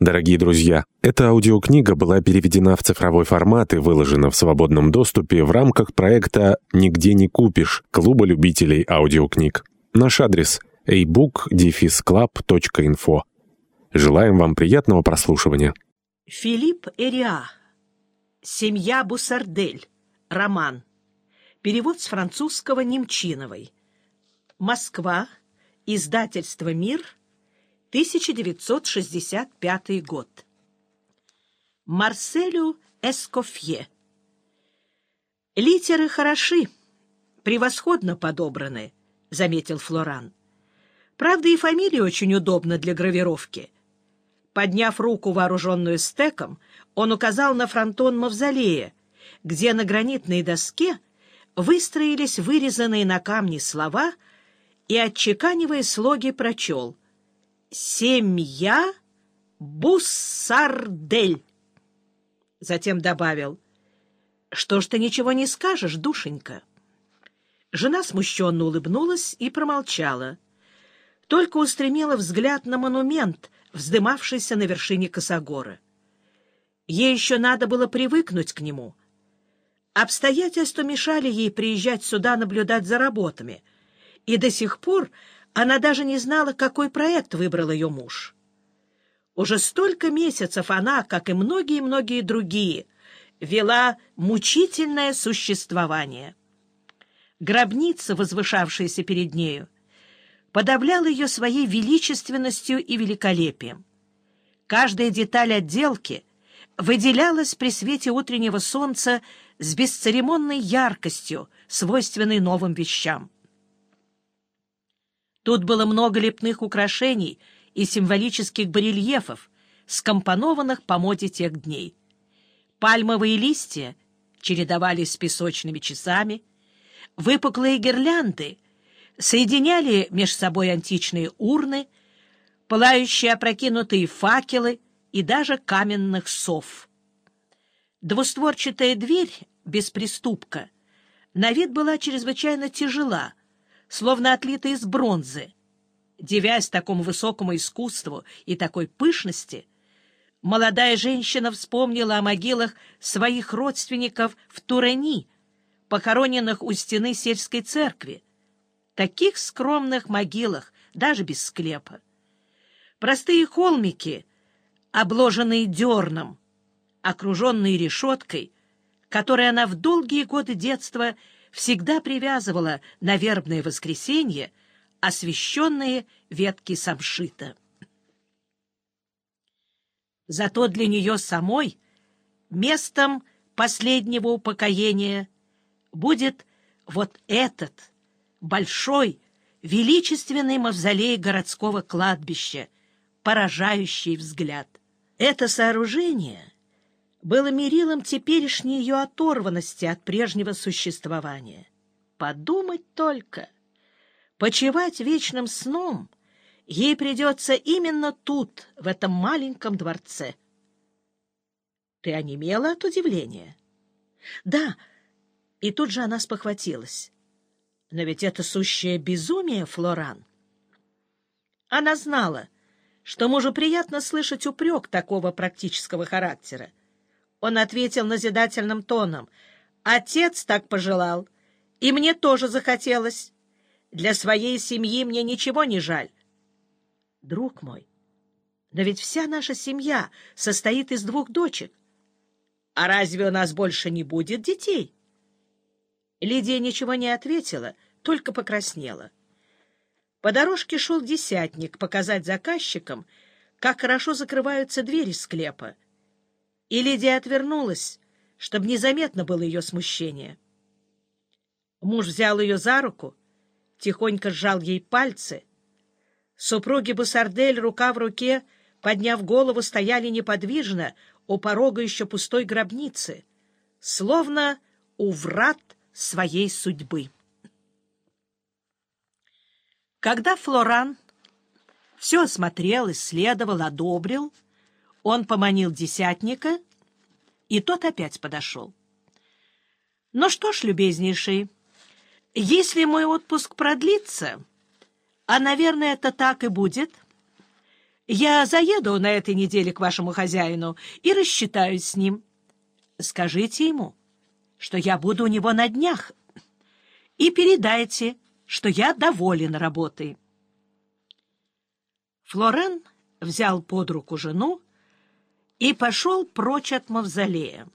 Дорогие друзья, эта аудиокнига была переведена в цифровой формат и выложена в свободном доступе в рамках проекта «Нигде не купишь» Клуба любителей аудиокниг. Наш адрес – ebook-club.info. Желаем вам приятного прослушивания. Филипп Эриа. Семья Бусардель. Роман. Перевод с французского Немчиновой. Москва. Издательство «Мир», 1965 год. Марселю Эскофье. «Литеры хороши, превосходно подобраны», — заметил Флоран. «Правда, и фамилия очень удобна для гравировки». Подняв руку, вооруженную стеком, он указал на фронтон мавзолея, где на гранитной доске выстроились вырезанные на камне слова и, отчеканивая слоги, прочел — семья Буссардель. Затем добавил, что ж ты ничего не скажешь, душенька. Жена смущенно улыбнулась и промолчала. Только устремила взгляд на монумент, вздымавшийся на вершине косогора. Ей еще надо было привыкнуть к нему. Обстоятельства мешали ей приезжать сюда наблюдать за работами, и до сих пор она даже не знала, какой проект выбрал ее муж. Уже столько месяцев она, как и многие-многие другие, вела мучительное существование. Гробница, возвышавшаяся перед нею, подавляла ее своей величественностью и великолепием. Каждая деталь отделки выделялась при свете утреннего солнца с бесцеремонной яркостью, свойственной новым вещам. Тут было много лепных украшений и символических барельефов, скомпонованных по моде тех дней. Пальмовые листья чередовались с песочными часами, выпуклые гирлянды соединяли между собой античные урны, пылающие опрокинутые факелы и даже каменных сов. Двустворчатая дверь без приступка на вид была чрезвычайно тяжела — словно отлита из бронзы. Девясь такому высокому искусству и такой пышности, молодая женщина вспомнила о могилах своих родственников в Турени, похороненных у стены сельской церкви. Таких скромных могилах, даже без склепа. Простые холмики, обложенные дерном, окруженные решеткой, которой она в долгие годы детства всегда привязывала на вербное воскресенье освященные ветки самшита. Зато для нее самой местом последнего упокоения будет вот этот большой, величественный мавзолей городского кладбища, поражающий взгляд. Это сооружение — было мерилом теперешней ее оторванности от прежнего существования. Подумать только! Почевать вечным сном ей придется именно тут, в этом маленьком дворце. Ты онемела от удивления? Да, и тут же она спохватилась. Но ведь это сущее безумие, Флоран. Она знала, что мужу приятно слышать упрек такого практического характера, он ответил назидательным тоном. «Отец так пожелал, и мне тоже захотелось. Для своей семьи мне ничего не жаль». «Друг мой, но ведь вся наша семья состоит из двух дочек. А разве у нас больше не будет детей?» Лидия ничего не ответила, только покраснела. По дорожке шел десятник показать заказчикам, как хорошо закрываются двери склепа и Лидия отвернулась, чтобы незаметно было ее смущение. Муж взял ее за руку, тихонько сжал ей пальцы. Супруги Бусардель, рука в руке, подняв голову, стояли неподвижно у порога еще пустой гробницы, словно у врат своей судьбы. Когда Флоран все осмотрел, исследовал, одобрил, он поманил десятника, и тот опять подошел. — Ну что ж, любезнейший, если мой отпуск продлится, а, наверное, это так и будет, Я заеду на этой неделе к вашему хозяину и рассчитаюсь с ним. Скажите ему, что я буду у него на днях, и передайте, что я доволен работой. Флорен взял под руку жену и пошел прочь от мавзолея.